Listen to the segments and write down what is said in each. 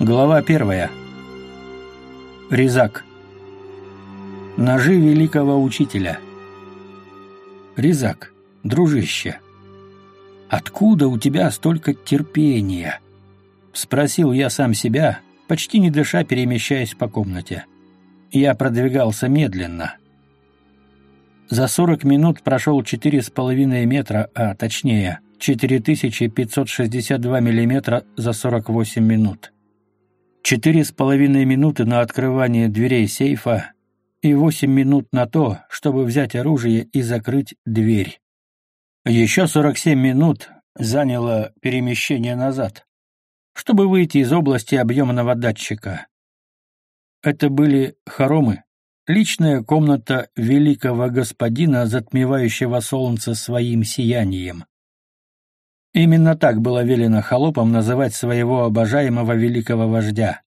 Глава первая. Резак. Ножи великого учителя. Резак, дружище, откуда у тебя столько терпения? Спросил я сам себя, почти не дыша, перемещаясь по комнате. Я продвигался медленно. За 40 минут прошел 4,5 метра, а точнее, 4562 миллиметра за 48 минут. Четыре с половиной минуты на открывание дверей сейфа и восемь минут на то, чтобы взять оружие и закрыть дверь. Еще сорок семь минут заняло перемещение назад, чтобы выйти из области объемного датчика. Это были хоромы, личная комната великого господина, затмевающего солнце своим сиянием. Именно так было велено холопам называть своего обожаемого великого вождя.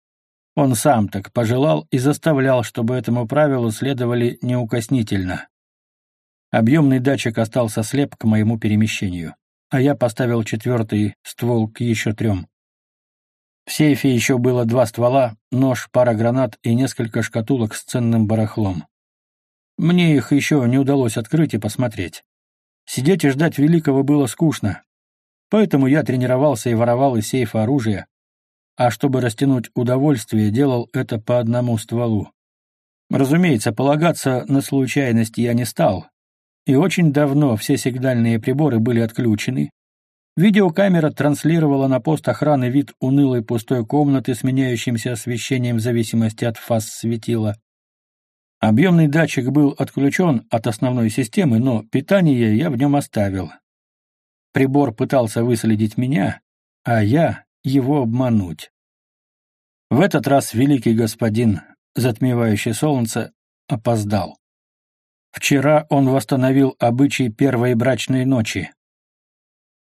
Он сам так пожелал и заставлял, чтобы этому правилу следовали неукоснительно. Объемный датчик остался слеп к моему перемещению, а я поставил четвертый ствол к еще трем. В сейфе еще было два ствола, нож, пара гранат и несколько шкатулок с ценным барахлом. Мне их еще не удалось открыть и посмотреть. Сидеть и ждать великого было скучно, Поэтому я тренировался и воровал из сейфа оружие, а чтобы растянуть удовольствие, делал это по одному стволу. Разумеется, полагаться на случайность я не стал, и очень давно все сигнальные приборы были отключены. Видеокамера транслировала на пост охраны вид унылой пустой комнаты с меняющимся освещением в зависимости от фаз светила. Объемный датчик был отключен от основной системы, но питание я в нем оставил, Прибор пытался выследить меня, а я его обмануть. В этот раз великий господин, затмевающий солнце, опоздал. Вчера он восстановил обычай первой брачной ночи.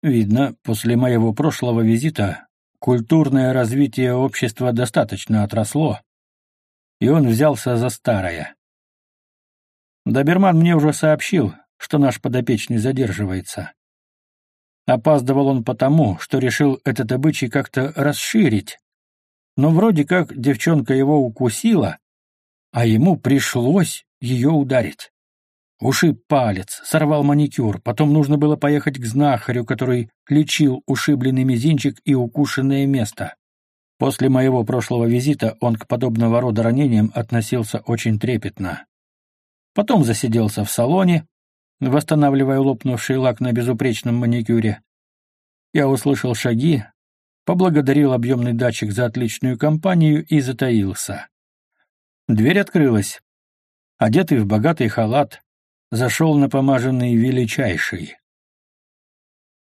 Видно, после моего прошлого визита культурное развитие общества достаточно отросло, и он взялся за старое. Доберман мне уже сообщил, что наш подопечный задерживается. Опаздывал он потому, что решил этот обычай как-то расширить. Но вроде как девчонка его укусила, а ему пришлось ее ударить. Ушиб палец, сорвал маникюр, потом нужно было поехать к знахарю, который лечил ушибленный мизинчик и укушенное место. После моего прошлого визита он к подобного рода ранениям относился очень трепетно. Потом засиделся в салоне, восстанавливая лопнувший лак на безупречном маникюре. Я услышал шаги, поблагодарил объемный датчик за отличную компанию и затаился. Дверь открылась. Одетый в богатый халат, зашел на помаженный величайший.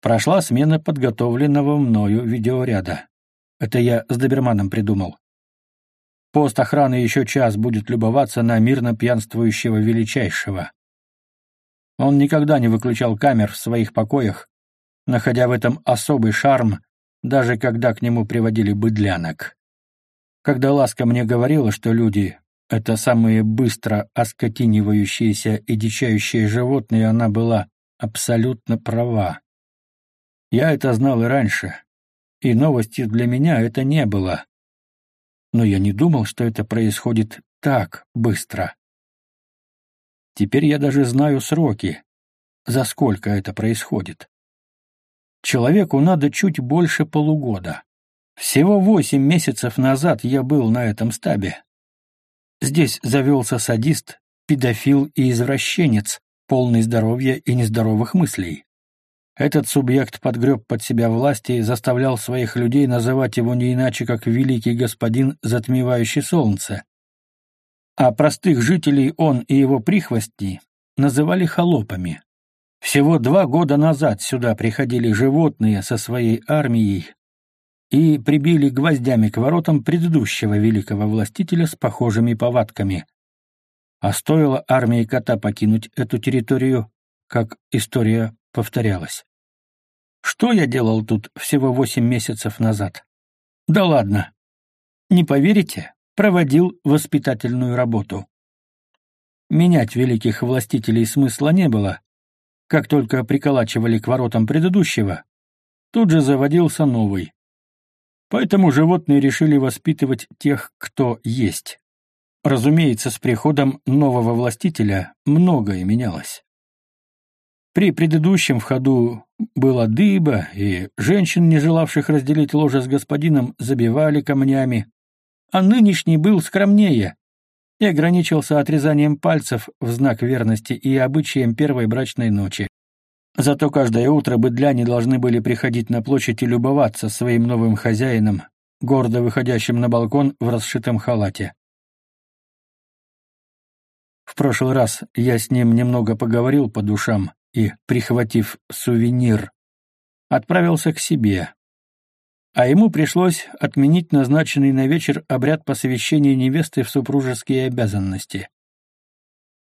Прошла смена подготовленного мною видеоряда. Это я с доберманом придумал. Пост охраны еще час будет любоваться на мирно пьянствующего величайшего. Он никогда не выключал камер в своих покоях, находя в этом особый шарм, даже когда к нему приводили быдлянок. Когда Ласка мне говорила, что люди — это самые быстро оскотинивающиеся и дичающие животные, она была абсолютно права. Я это знал и раньше, и новостью для меня это не было. Но я не думал, что это происходит так быстро. Теперь я даже знаю сроки, за сколько это происходит. Человеку надо чуть больше полугода. Всего восемь месяцев назад я был на этом стабе. Здесь завелся садист, педофил и извращенец, полный здоровья и нездоровых мыслей. Этот субъект подгреб под себя власти и заставлял своих людей называть его не иначе, как великий господин, затмевающий солнце, а простых жителей он и его прихвостни называли холопами. Всего два года назад сюда приходили животные со своей армией и прибили гвоздями к воротам предыдущего великого властителя с похожими повадками. А стоило армии кота покинуть эту территорию, как история повторялась. Что я делал тут всего восемь месяцев назад? Да ладно. Не поверите, проводил воспитательную работу. Менять великих властителей смысла не было. Как только приколачивали к воротам предыдущего, тут же заводился новый. Поэтому животные решили воспитывать тех, кто есть. Разумеется, с приходом нового властителя многое менялось. При предыдущем в ходу была дыба, и женщин, не желавших разделить ложе с господином, забивали камнями, а нынешний был скромнее и ограничился отрезанием пальцев в знак верности и обычаем первой брачной ночи. Зато каждое утро быдляне должны были приходить на площадь и любоваться своим новым хозяином, гордо выходящим на балкон в расшитом халате. В прошлый раз я с ним немного поговорил по душам и, прихватив сувенир, отправился к себе. А ему пришлось отменить назначенный на вечер обряд посвящения невесты в супружеские обязанности.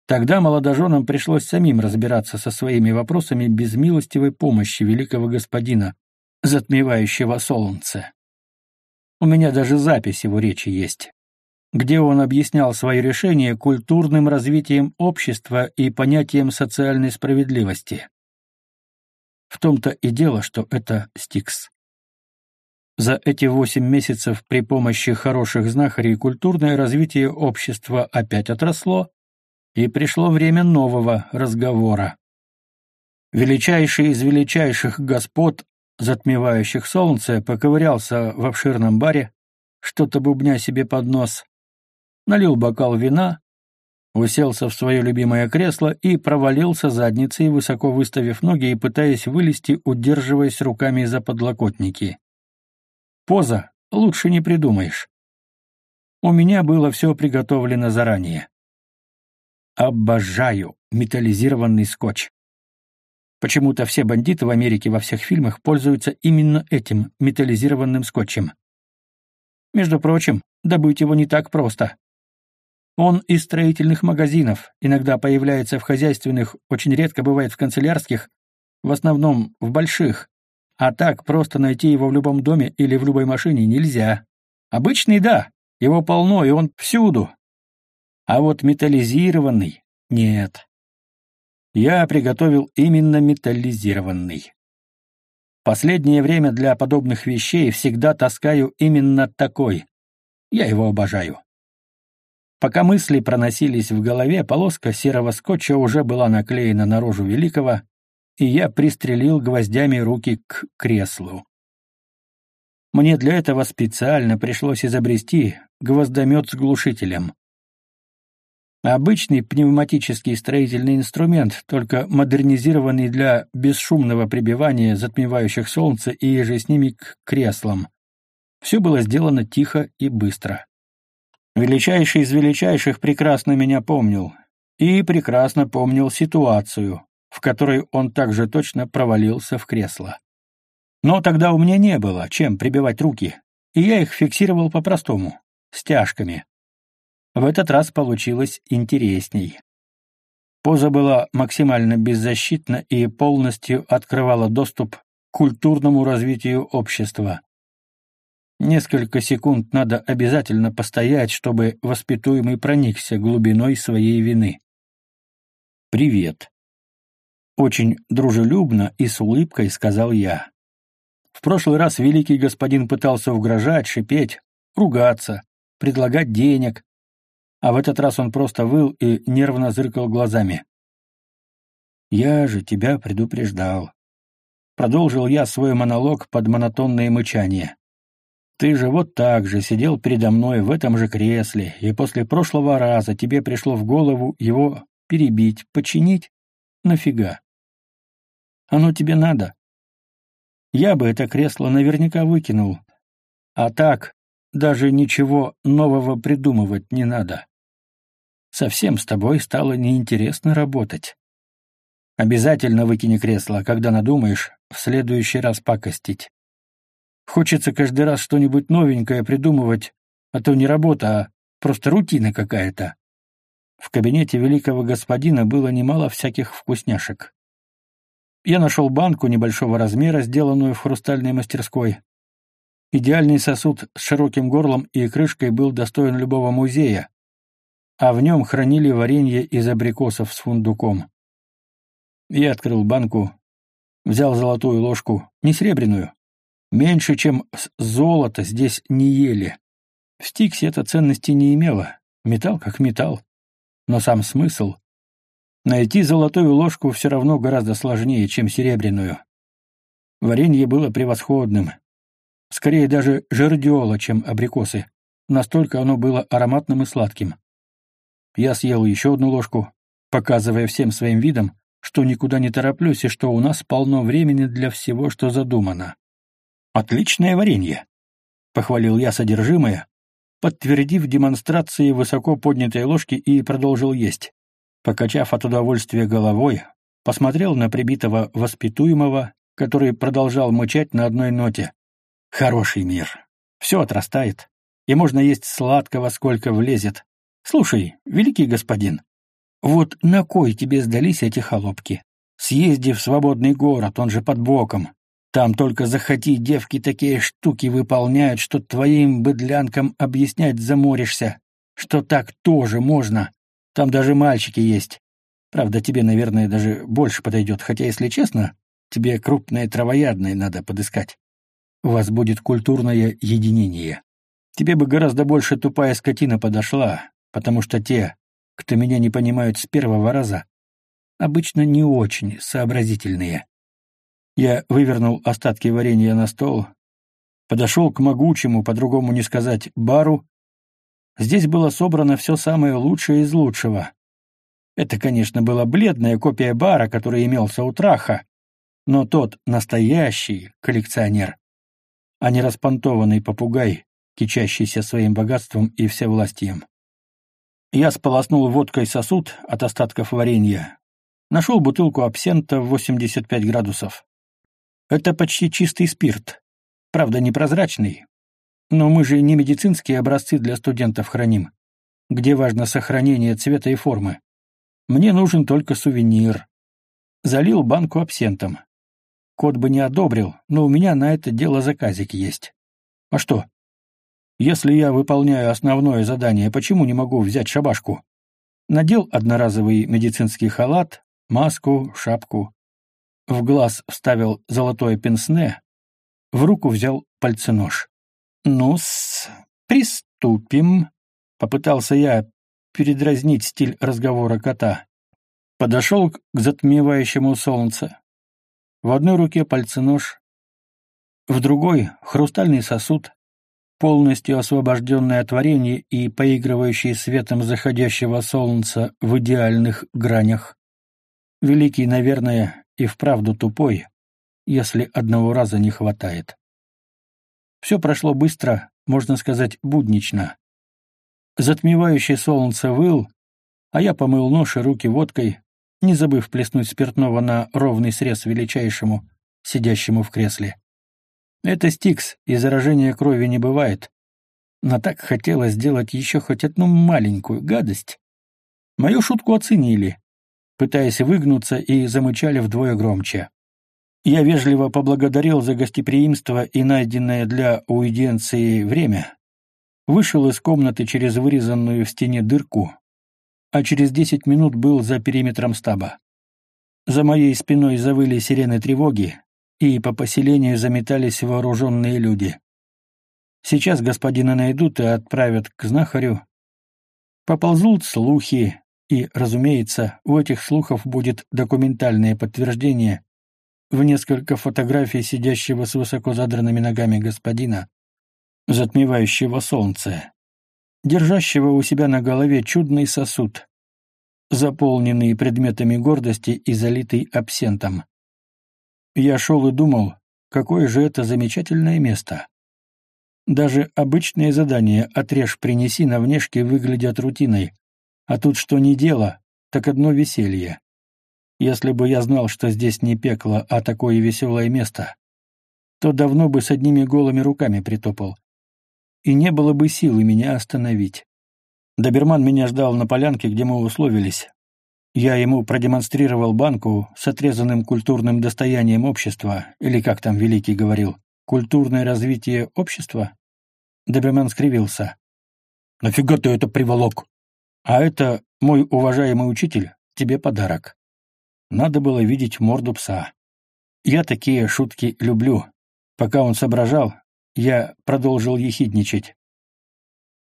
Тогда молодоженам пришлось самим разбираться со своими вопросами без милостивой помощи великого господина, затмевающего солнце. У меня даже запись его речи есть, где он объяснял свое решение культурным развитием общества и понятием социальной справедливости. В том-то и дело, что это Стикс. За эти восемь месяцев при помощи хороших знахарей культурное развитие общества опять отросло, и пришло время нового разговора. Величайший из величайших господ, затмевающих солнце, поковырялся в обширном баре, что-то бубня себе под нос, налил бокал вина, уселся в свое любимое кресло и провалился задницей, высоко выставив ноги и пытаясь вылезти, удерживаясь руками за подлокотники. Поза лучше не придумаешь. У меня было все приготовлено заранее. Обожаю металлизированный скотч. Почему-то все бандиты в Америке во всех фильмах пользуются именно этим металлизированным скотчем. Между прочим, добыть его не так просто. Он из строительных магазинов, иногда появляется в хозяйственных, очень редко бывает в канцелярских, в основном в больших. А так просто найти его в любом доме или в любой машине нельзя. Обычный — да, его полно, и он всюду, а вот металлизированный — нет. Я приготовил именно металлизированный. Последнее время для подобных вещей всегда таскаю именно такой. Я его обожаю. Пока мысли проносились в голове, полоска серого скотча уже была наклеена на рожу Великого, и я пристрелил гвоздями руки к креслу. Мне для этого специально пришлось изобрести гвоздомет с глушителем. Обычный пневматический строительный инструмент, только модернизированный для бесшумного прибивания затмевающих солнце и же с ними к креслам. Все было сделано тихо и быстро. Величайший из величайших прекрасно меня помнил. И прекрасно помнил ситуацию, в которой он также точно провалился в кресло. Но тогда у меня не было чем прибивать руки, и я их фиксировал по-простому, стяжками. В этот раз получилось интересней. Поза была максимально беззащитна и полностью открывала доступ к культурному развитию общества. Несколько секунд надо обязательно постоять, чтобы воспитуемый проникся глубиной своей вины. «Привет». Очень дружелюбно и с улыбкой сказал я. В прошлый раз великий господин пытался угрожать, шипеть, ругаться, предлагать денег, а в этот раз он просто выл и нервно зыркал глазами. «Я же тебя предупреждал». Продолжил я свой монолог под монотонное мычание. «Ты же вот так же сидел передо мной в этом же кресле, и после прошлого раза тебе пришло в голову его перебить, починить? Нафига? Оно тебе надо? Я бы это кресло наверняка выкинул. А так, даже ничего нового придумывать не надо. Совсем с тобой стало неинтересно работать. Обязательно выкини кресло, когда надумаешь в следующий раз пакостить. Хочется каждый раз что-нибудь новенькое придумывать, а то не работа, а просто рутина какая-то. В кабинете великого господина было немало всяких вкусняшек. Я нашел банку небольшого размера, сделанную в хрустальной мастерской. Идеальный сосуд с широким горлом и крышкой был достоин любого музея, а в нем хранили варенье из абрикосов с фундуком. Я открыл банку, взял золотую ложку, не серебряную, Меньше, чем золото здесь не ели. В Стиксе это ценности не имело. Металл как металл. Но сам смысл — найти золотую ложку все равно гораздо сложнее, чем серебряную. Варенье было превосходным. Скорее даже жердиола, чем абрикосы. Настолько оно было ароматным и сладким. Я съел еще одну ложку, показывая всем своим видом, что никуда не тороплюсь и что у нас полно времени для всего, что задумано. «Отличное варенье!» — похвалил я содержимое, подтвердив демонстрации высоко поднятой ложки и продолжил есть. Покачав от удовольствия головой, посмотрел на прибитого воспитуемого, который продолжал мычать на одной ноте. «Хороший мир. Все отрастает и можно есть сладкого, сколько влезет. Слушай, великий господин, вот на кой тебе сдались эти холопки? Съезди в свободный город, он же под боком. Там только захоти девки такие штуки выполняют, что твоим быдлянкам объяснять заморишься, что так тоже можно. Там даже мальчики есть. Правда, тебе, наверное, даже больше подойдет, хотя, если честно, тебе крупное травоядное надо подыскать. У вас будет культурное единение. Тебе бы гораздо больше тупая скотина подошла, потому что те, кто меня не понимают с первого раза, обычно не очень сообразительные. Я вывернул остатки варенья на стол, подошел к могучему, по-другому не сказать, бару. Здесь было собрано все самое лучшее из лучшего. Это, конечно, была бледная копия бара, который имелся у Траха, но тот настоящий коллекционер, а не распонтованный попугай, кичащийся своим богатством и всевластием. Я сполоснул водкой сосуд от остатков варенья. Нашел бутылку абсента в 85 градусов. Это почти чистый спирт. Правда, непрозрачный. Но мы же не медицинские образцы для студентов храним, где важно сохранение цвета и формы. Мне нужен только сувенир. Залил банку абсентом. Кот бы не одобрил, но у меня на это дело заказик есть. А что, если я выполняю основное задание, почему не могу взять шабашку? Надел одноразовый медицинский халат, маску, шапку. В глаз вставил золотое пенсне, в руку взял пальценож. «Ну-с, приступим», — попытался я передразнить стиль разговора кота. Подошел к затмевающему солнце. В одной руке пальценож, в другой — хрустальный сосуд, полностью освобожденный от варенья и поигрывающий светом заходящего солнца в идеальных гранях. Великий, наверное, и вправду тупой, если одного раза не хватает. Все прошло быстро, можно сказать, буднично. Затмевающее солнце выл, а я помыл нож и руки водкой, не забыв плеснуть спиртного на ровный срез величайшему, сидящему в кресле. Это стикс, и заражения крови не бывает. Но так хотелось сделать еще хоть одну маленькую гадость. Мою шутку оценили, пытаясь выгнуться, и замычали вдвое громче. Я вежливо поблагодарил за гостеприимство и найденное для уиденции время. Вышел из комнаты через вырезанную в стене дырку, а через десять минут был за периметром стаба. За моей спиной завыли сирены тревоги, и по поселению заметались вооруженные люди. Сейчас господина найдут и отправят к знахарю. Поползут слухи, и, разумеется, у этих слухов будет документальное подтверждение в несколько фотографий сидящего с высоко задранными ногами господина, затмевающего солнце, держащего у себя на голове чудный сосуд, заполненный предметами гордости и залитый абсентом. Я шел и думал, какое же это замечательное место. Даже обычные задания «отрежь, принеси» на внешке выглядят рутиной, а тут что ни дело, так одно веселье. Если бы я знал, что здесь не пекло, а такое веселое место, то давно бы с одними голыми руками притопал. И не было бы силы меня остановить. Доберман меня ждал на полянке, где мы условились, я ему продемонстрировал банку с отрезанным культурным достоянием общества, или как там Великий говорил, культурное развитие общества? Доберман скривился. «Нафига ты это приволок? А это, мой уважаемый учитель, тебе подарок. Надо было видеть морду пса. Я такие шутки люблю. Пока он соображал, я продолжил ехидничать.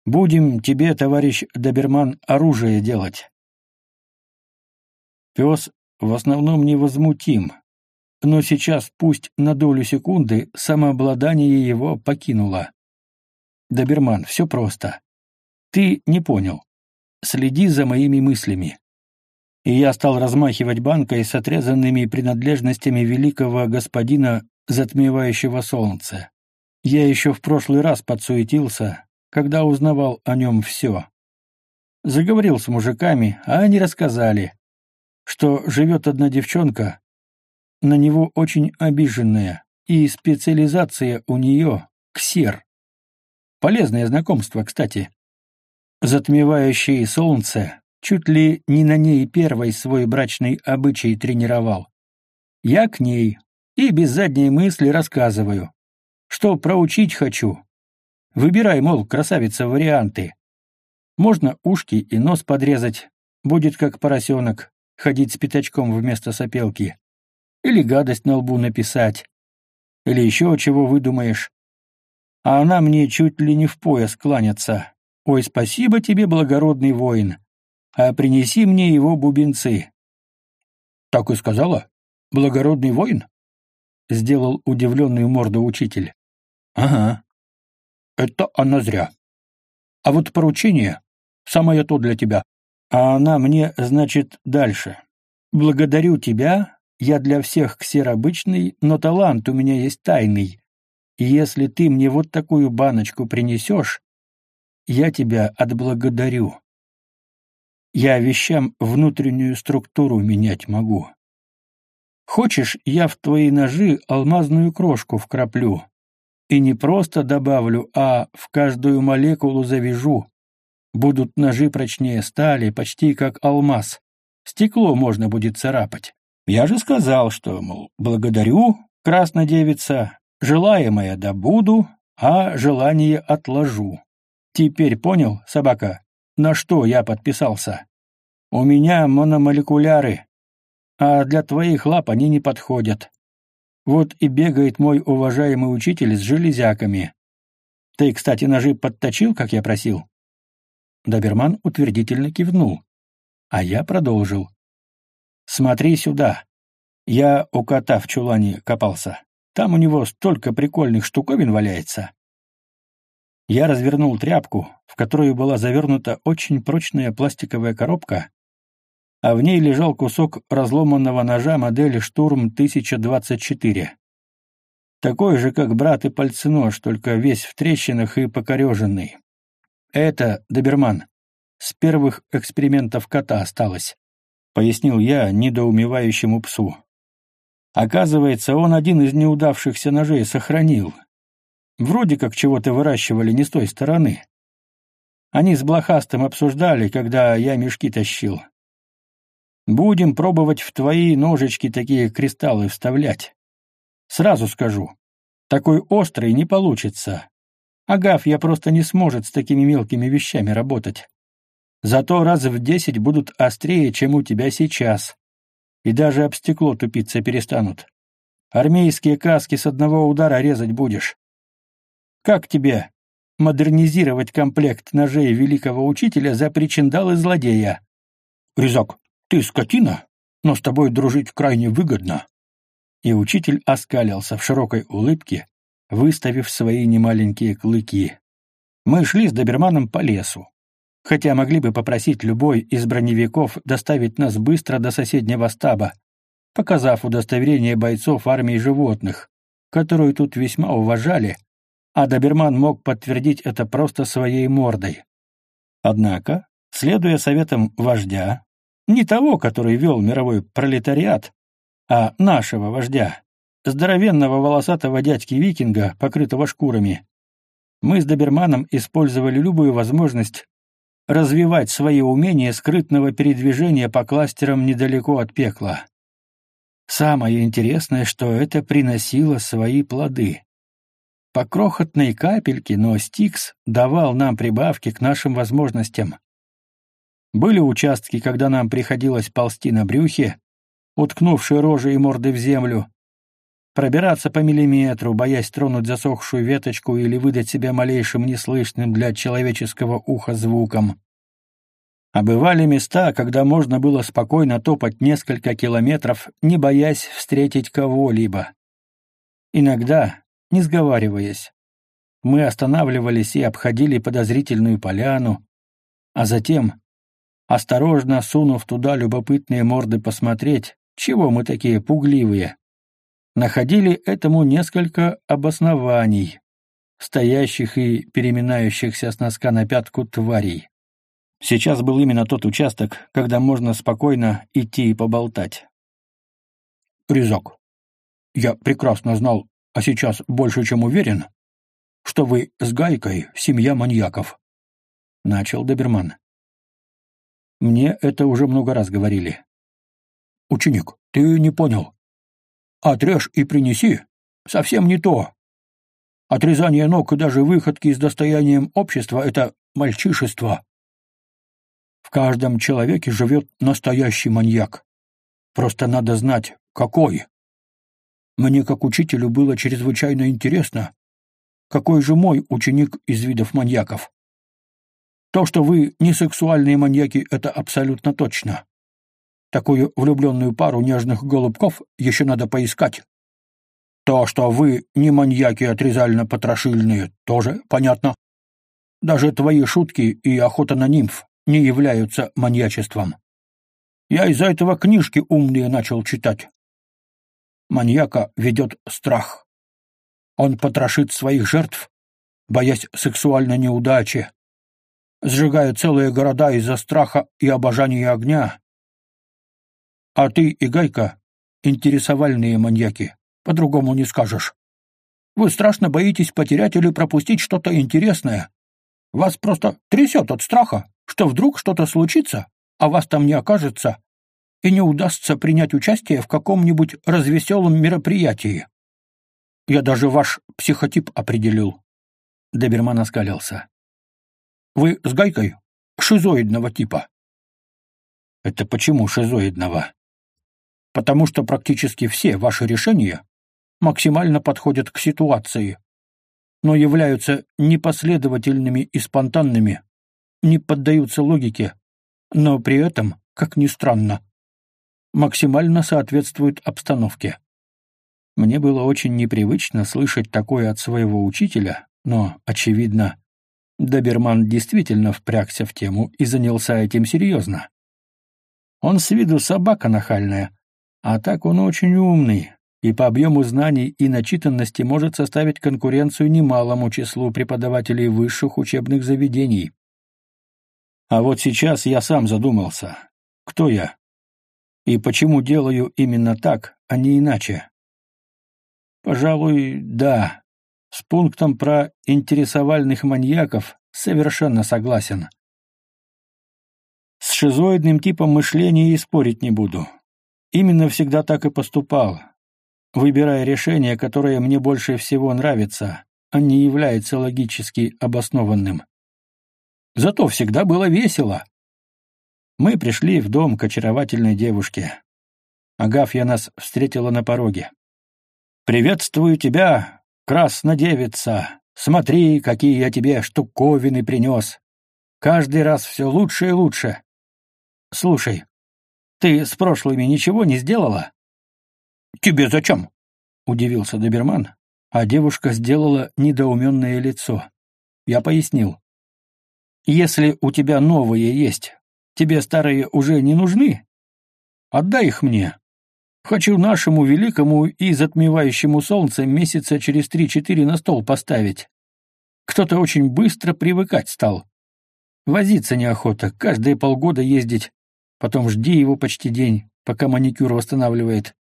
«Будем тебе, товарищ Доберман, оружие делать». Пес в основном невозмутим, но сейчас пусть на долю секунды самообладание его покинуло. Доберман, все просто. Ты не понял. Следи за моими мыслями. И я стал размахивать банкой с отрезанными принадлежностями великого господина, затмевающего солнце. Я еще в прошлый раз подсуетился, когда узнавал о нем все. Заговорил с мужиками, а они рассказали, что живет одна девчонка, на него очень обиженная, и специализация у нее — ксер. Полезное знакомство, кстати. Затмевающее солнце чуть ли не на ней первой свой брачный обычай тренировал. Я к ней и без задней мысли рассказываю, что проучить хочу. Выбирай, мол, красавица, варианты. Можно ушки и нос подрезать, будет как поросенок, ходить с пятачком вместо сопелки. Или гадость на лбу написать. Или еще чего выдумаешь а она мне чуть ли не в пояс кланяться. Ой, спасибо тебе, благородный воин, а принеси мне его бубенцы. Так и сказала? Благородный воин? Сделал удивленную морду учитель. Ага. Это она зря. А вот поручение — самое то для тебя. А она мне, значит, дальше. Благодарю тебя, я для всех ксер обычный, но талант у меня есть тайный. Если ты мне вот такую баночку принесешь, я тебя отблагодарю. Я вещам внутреннюю структуру менять могу. Хочешь, я в твои ножи алмазную крошку вкраплю. И не просто добавлю, а в каждую молекулу завяжу. Будут ножи прочнее стали, почти как алмаз. Стекло можно будет царапать. Я же сказал, что, мол, благодарю, краснодевица, Желаемое добуду, а желание отложу. Теперь понял, собака, на что я подписался? У меня мономолекуляры, а для твоих лап они не подходят. Вот и бегает мой уважаемый учитель с железяками. Ты, кстати, ножи подточил, как я просил?» Доберман утвердительно кивнул, а я продолжил. «Смотри сюда. Я у кота в чулане копался. Там у него столько прикольных штуковин валяется. Я развернул тряпку, в которую была завернута очень прочная пластиковая коробка, а в ней лежал кусок разломанного ножа модели «Штурм-1024». Такой же, как брат и пальценож, только весь в трещинах и покореженный. Это, доберман, с первых экспериментов кота осталось, — пояснил я недоумевающему псу. Оказывается, он один из неудавшихся ножей сохранил. Вроде как чего-то выращивали не с той стороны. Они с Блохастым обсуждали, когда я мешки тащил. Будем пробовать в твои ножички такие кристаллы вставлять. Сразу скажу, такой острый не получится. Агав я просто не сможет с такими мелкими вещами работать. Зато раз в десять будут острее, чем у тебя сейчас и даже об стекло тупиться перестанут. Армейские каски с одного удара резать будешь. Как тебе модернизировать комплект ножей великого учителя за причиндалы злодея? Резак, ты скотина, но с тобой дружить крайне выгодно. И учитель оскалился в широкой улыбке, выставив свои немаленькие клыки. Мы шли с доберманом по лесу хотя могли бы попросить любой из броневиков доставить нас быстро до соседнего стаба, показав удостоверение бойцов армии животных, которую тут весьма уважали, а доберман мог подтвердить это просто своей мордой. Однако, следуя советам вождя, не того, который вел мировой пролетариат, а нашего вождя, здоровенного волосатого дядьки-викинга, покрытого шкурами, мы с доберманом использовали любую возможность развивать свои умения скрытного передвижения по кластерам недалеко от пекла. Самое интересное, что это приносило свои плоды. По крохотной капельке, но Стикс давал нам прибавки к нашим возможностям. Были участки, когда нам приходилось ползти на брюхе, уткнувшие рожи и морды в землю, пробираться по миллиметру, боясь тронуть засохшую веточку или выдать себя малейшим неслышным для человеческого уха звуком. А бывали места, когда можно было спокойно топать несколько километров, не боясь встретить кого-либо. Иногда, не сговариваясь, мы останавливались и обходили подозрительную поляну, а затем, осторожно сунув туда любопытные морды посмотреть, чего мы такие пугливые, находили этому несколько обоснований, стоящих и переминающихся с носка на пятку тварей. Сейчас был именно тот участок, когда можно спокойно идти и поболтать. Резок. Я прекрасно знал, а сейчас больше чем уверен, что вы с Гайкой семья маньяков. Начал Доберман. Мне это уже много раз говорили. Ученик, ты не понял. Отрежь и принеси. Совсем не то. Отрезание ног и даже выходки с достоянием общества — это мальчишество. В каждом человеке живет настоящий маньяк. Просто надо знать, какой. Мне, как учителю, было чрезвычайно интересно, какой же мой ученик из видов маньяков. То, что вы не сексуальные маньяки, это абсолютно точно. Такую влюбленную пару нежных голубков еще надо поискать. То, что вы не маньяки отрезально-потрошильные, тоже понятно. Даже твои шутки и охота на нимф не являются маньячеством. Я из-за этого книжки умные начал читать. Маньяка ведет страх. Он потрошит своих жертв, боясь сексуальной неудачи, сжигая целые города из-за страха и обожания огня. А ты и Гайка — интересовальные маньяки, по-другому не скажешь. Вы страшно боитесь потерять или пропустить что-то интересное. Вас просто трясет от страха, что вдруг что-то случится, а вас там не окажется, и не удастся принять участие в каком-нибудь развеселом мероприятии. Я даже ваш психотип определил. Доберман оскалился. Вы с Гайкой шизоидного типа. Это почему шизоидного? Потому что практически все ваши решения максимально подходят к ситуации, но являются непоследовательными и спонтанными не поддаются логике, но при этом, как ни странно, максимально соответствуют обстановке. Мне было очень непривычно слышать такое от своего учителя, но, очевидно, Доберман действительно впрягся в тему и занялся этим серьезно. Он с виду собака нахальная, а так он очень умный, и по объему знаний и начитанности может составить конкуренцию немалому числу преподавателей высших учебных заведений. А вот сейчас я сам задумался, кто я и почему делаю именно так, а не иначе. Пожалуй, да, с пунктом про интересовальных маньяков совершенно согласен. С шизоидным типом мышления и спорить не буду. Именно всегда так и поступал, выбирая решение, которое мне больше всего нравится, а не является логически обоснованным. Зато всегда было весело. Мы пришли в дом к очаровательной девушке. Агафья нас встретила на пороге. «Приветствую тебя, краснодевица! Смотри, какие я тебе штуковины принес! Каждый раз все лучше и лучше! Слушай, ты с прошлыми ничего не сделала?» «Тебе зачем?» — удивился доберман, а девушка сделала недоуменное лицо. Я пояснил. Если у тебя новые есть, тебе старые уже не нужны? Отдай их мне. Хочу нашему великому и затмевающему солнце месяца через три-четыре на стол поставить. Кто-то очень быстро привыкать стал. Возиться неохота, каждые полгода ездить, потом жди его почти день, пока маникюр восстанавливает.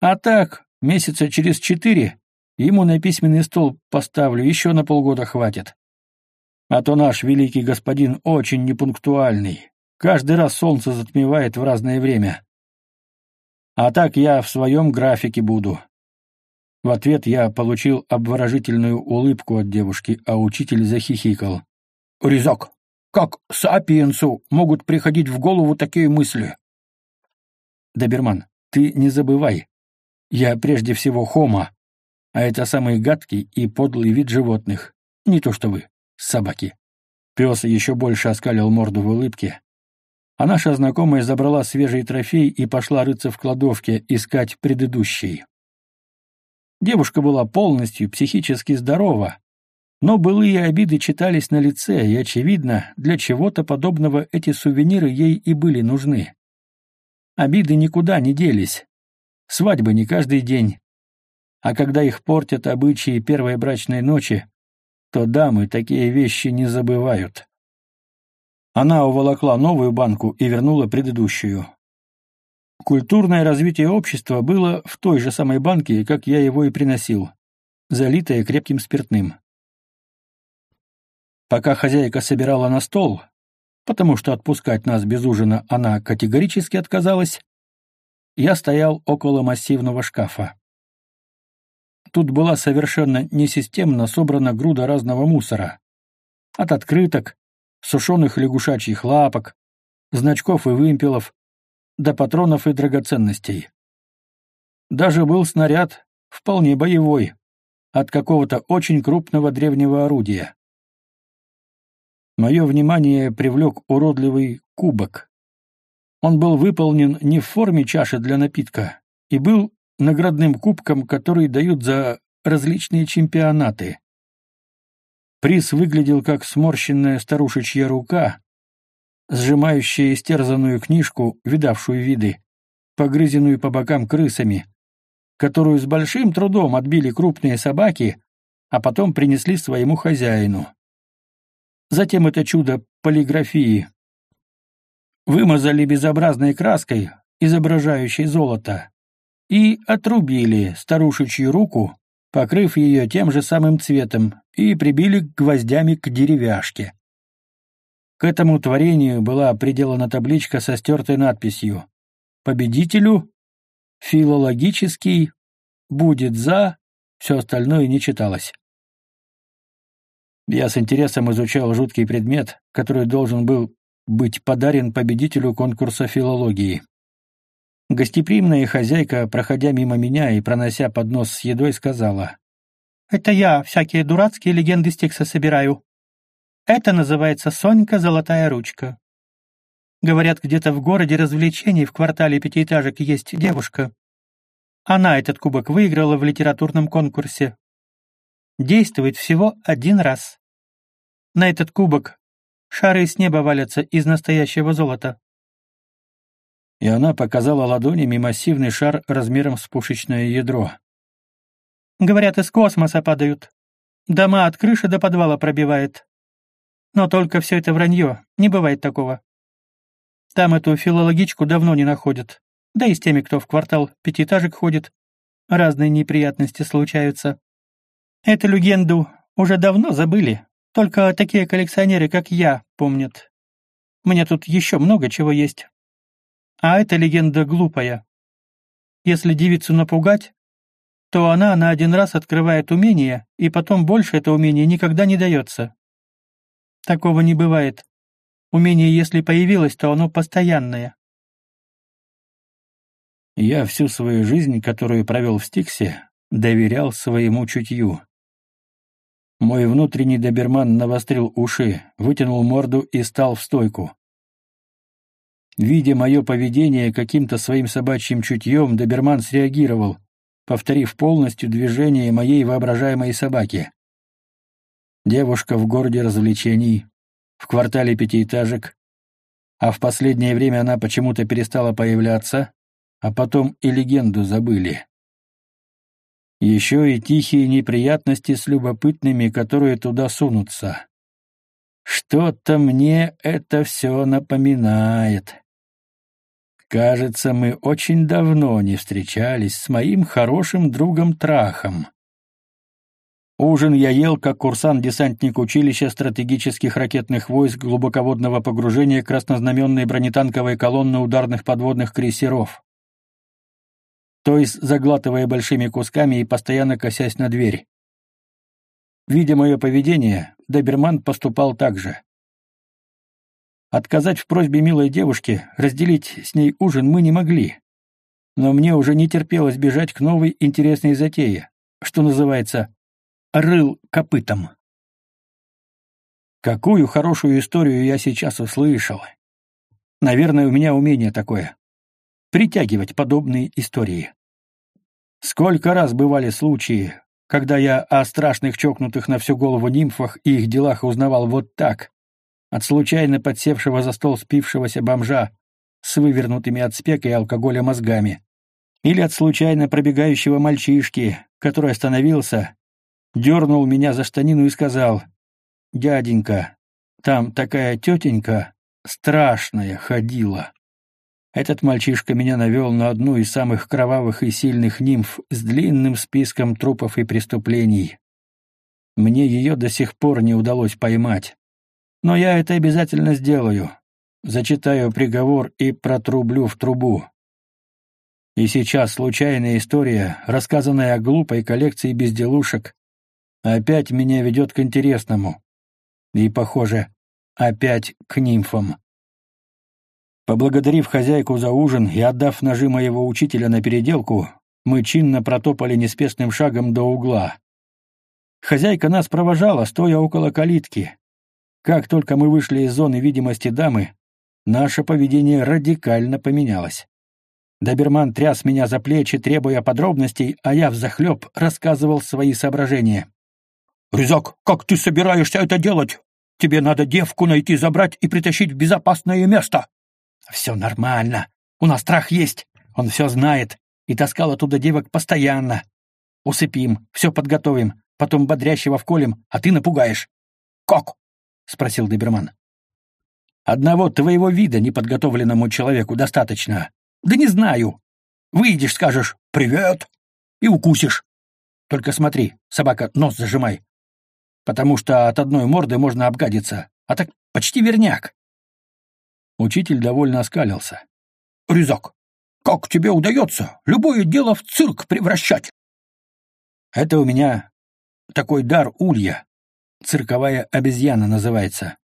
А так, месяца через четыре ему на письменный стол поставлю, еще на полгода хватит. А то наш великий господин очень непунктуальный. Каждый раз солнце затмевает в разное время. А так я в своем графике буду. В ответ я получил обворожительную улыбку от девушки, а учитель захихикал. «Резак, как сапиенсу могут приходить в голову такие мысли?» «Доберман, ты не забывай. Я прежде всего хома, а это самый гадкий и подлый вид животных. Не то что вы, собаки. Пес еще больше оскалил морду в улыбке, а наша знакомая забрала свежий трофей и пошла рыться в кладовке, искать предыдущий. Девушка была полностью психически здорова, но былые обиды читались на лице, и, очевидно, для чего-то подобного эти сувениры ей и были нужны. Обиды никуда не делись. Свадьбы не каждый день. А когда их портят обычаи первой брачной ночи, то дамы такие вещи не забывают. Она уволокла новую банку и вернула предыдущую. Культурное развитие общества было в той же самой банке, как я его и приносил, залитое крепким спиртным. Пока хозяйка собирала на стол, потому что отпускать нас без ужина она категорически отказалась, я стоял около массивного шкафа. Тут была совершенно несистемно собрана груда разного мусора. От открыток, сушеных лягушачьих лапок, значков и вымпелов, до патронов и драгоценностей. Даже был снаряд, вполне боевой, от какого-то очень крупного древнего орудия. Мое внимание привлек уродливый кубок. Он был выполнен не в форме чаши для напитка и был наградным кубком, который дают за различные чемпионаты. Приз выглядел как сморщенная старушечья рука, сжимающая истерзанную книжку, видавшую виды, погрызенную по бокам крысами, которую с большим трудом отбили крупные собаки, а потом принесли своему хозяину. Затем это чудо полиграфии вымазали безобразной краской, изображающей золото, и отрубили старушечью руку, покрыв ее тем же самым цветом, и прибили гвоздями к деревяшке. К этому творению была приделана табличка со стертой надписью «Победителю», «Филологический», «Будет за», все остальное не читалось. Я с интересом изучал жуткий предмет, который должен был быть подарен победителю конкурса филологии. Гостеприимная хозяйка, проходя мимо меня и пронося поднос с едой, сказала, «Это я всякие дурацкие легенды Стикса собираю. Это называется Сонька Золотая ручка. Говорят, где-то в городе развлечений в квартале пятиэтажек есть девушка. Она этот кубок выиграла в литературном конкурсе. Действует всего один раз. На этот кубок шары с неба валятся из настоящего золота. И она показала ладонями массивный шар размером с пушечное ядро. Говорят, из космоса падают. Дома от крыши до подвала пробивает. Но только все это вранье, не бывает такого. Там эту филологичку давно не находят. Да и с теми, кто в квартал пятиэтажек ходит, разные неприятности случаются. Эту легенду уже давно забыли, только такие коллекционеры, как я, помнят. Мне тут еще много чего есть. А эта легенда глупая. Если девицу напугать, то она на один раз открывает умение, и потом больше это умение никогда не дается. Такого не бывает. Умение, если появилось, то оно постоянное. Я всю свою жизнь, которую провел в Стиксе, доверял своему чутью. Мой внутренний доберман навострил уши, вытянул морду и стал в стойку. Видя мое поведение каким-то своим собачьим чутьем, доберман среагировал, повторив полностью движение моей воображаемой собаки. Девушка в городе развлечений, в квартале пятиэтажек, а в последнее время она почему-то перестала появляться, а потом и легенду забыли. Еще и тихие неприятности с любопытными, которые туда сунутся. Что-то мне это все напоминает. Кажется, мы очень давно не встречались с моим хорошим другом Трахом. Ужин я ел как курсант-десантник училища стратегических ракетных войск глубоководного погружения краснознаменной бронетанковой колонны ударных подводных крейсеров. То есть заглатывая большими кусками и постоянно косясь на дверь. Видя мое поведение, Доберман поступал так же. Отказать в просьбе милой девушки, разделить с ней ужин мы не могли. но мне уже не терпелось бежать к новой интересной затее, что называется «рыл копытом». Какую хорошую историю я сейчас услышал. Наверное, у меня умение такое — притягивать подобные истории. Сколько раз бывали случаи, когда я о страшных чокнутых на всю голову нимфах и их делах узнавал вот так, от случайно подсевшего за стол спившегося бомжа с вывернутыми от спека и алкоголя мозгами, или от случайно пробегающего мальчишки, который остановился, дернул меня за штанину и сказал «Дяденька, там такая тетенька страшная ходила». Этот мальчишка меня навел на одну из самых кровавых и сильных нимф с длинным списком трупов и преступлений. Мне ее до сих пор не удалось поймать. Но я это обязательно сделаю. Зачитаю приговор и протрублю в трубу. И сейчас случайная история, рассказанная о глупой коллекции безделушек, опять меня ведет к интересному. И, похоже, опять к нимфам. Поблагодарив хозяйку за ужин и отдав ножи моего учителя на переделку, мы чинно протопали неспешным шагом до угла. Хозяйка нас провожала, стоя около калитки. Как только мы вышли из зоны видимости дамы, наше поведение радикально поменялось. Доберман тряс меня за плечи, требуя подробностей, а я взахлеб рассказывал свои соображения. «Резак, как ты собираешься это делать? Тебе надо девку найти, забрать и притащить в безопасное место!» «Все нормально. У нас страх есть. Он все знает. И таскал оттуда девок постоянно. Усыпим, все подготовим, потом бодрящего вколем, а ты напугаешь». «Как?» — спросил Доберман. «Одного твоего вида неподготовленному человеку достаточно. Да не знаю. Выйдешь, скажешь «Привет» и укусишь. Только смотри, собака, нос зажимай. Потому что от одной морды можно обгадиться, а так почти верняк. Учитель довольно оскалился. «Резак, как тебе удается любое дело в цирк превращать?» «Это у меня такой дар улья. Цирковая обезьяна называется.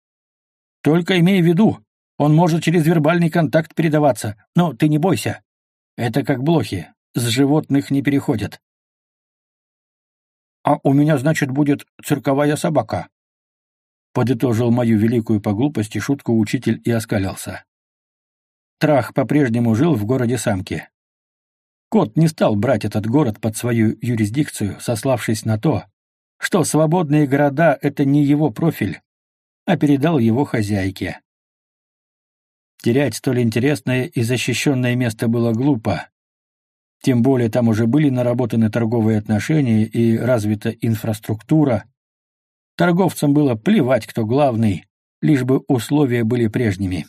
Только имей в виду, он может через вербальный контакт передаваться, но ты не бойся. Это как блохи, с животных не переходят. А у меня, значит, будет цирковая собака. Подытожил мою великую по глупости шутку учитель и оскалился. Трах по-прежнему жил в городе Самки. Кот не стал брать этот город под свою юрисдикцию, сославшись на то, что свободные города — это не его профиль, а передал его хозяйке. Терять столь интересное и защищенное место было глупо. Тем более там уже были наработаны торговые отношения и развита инфраструктура. Торговцам было плевать, кто главный, лишь бы условия были прежними.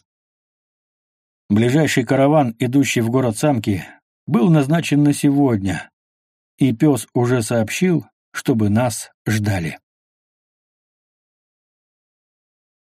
Ближайший караван, идущий в город Самки, был назначен на сегодня, и пес уже сообщил, чтобы нас ждали.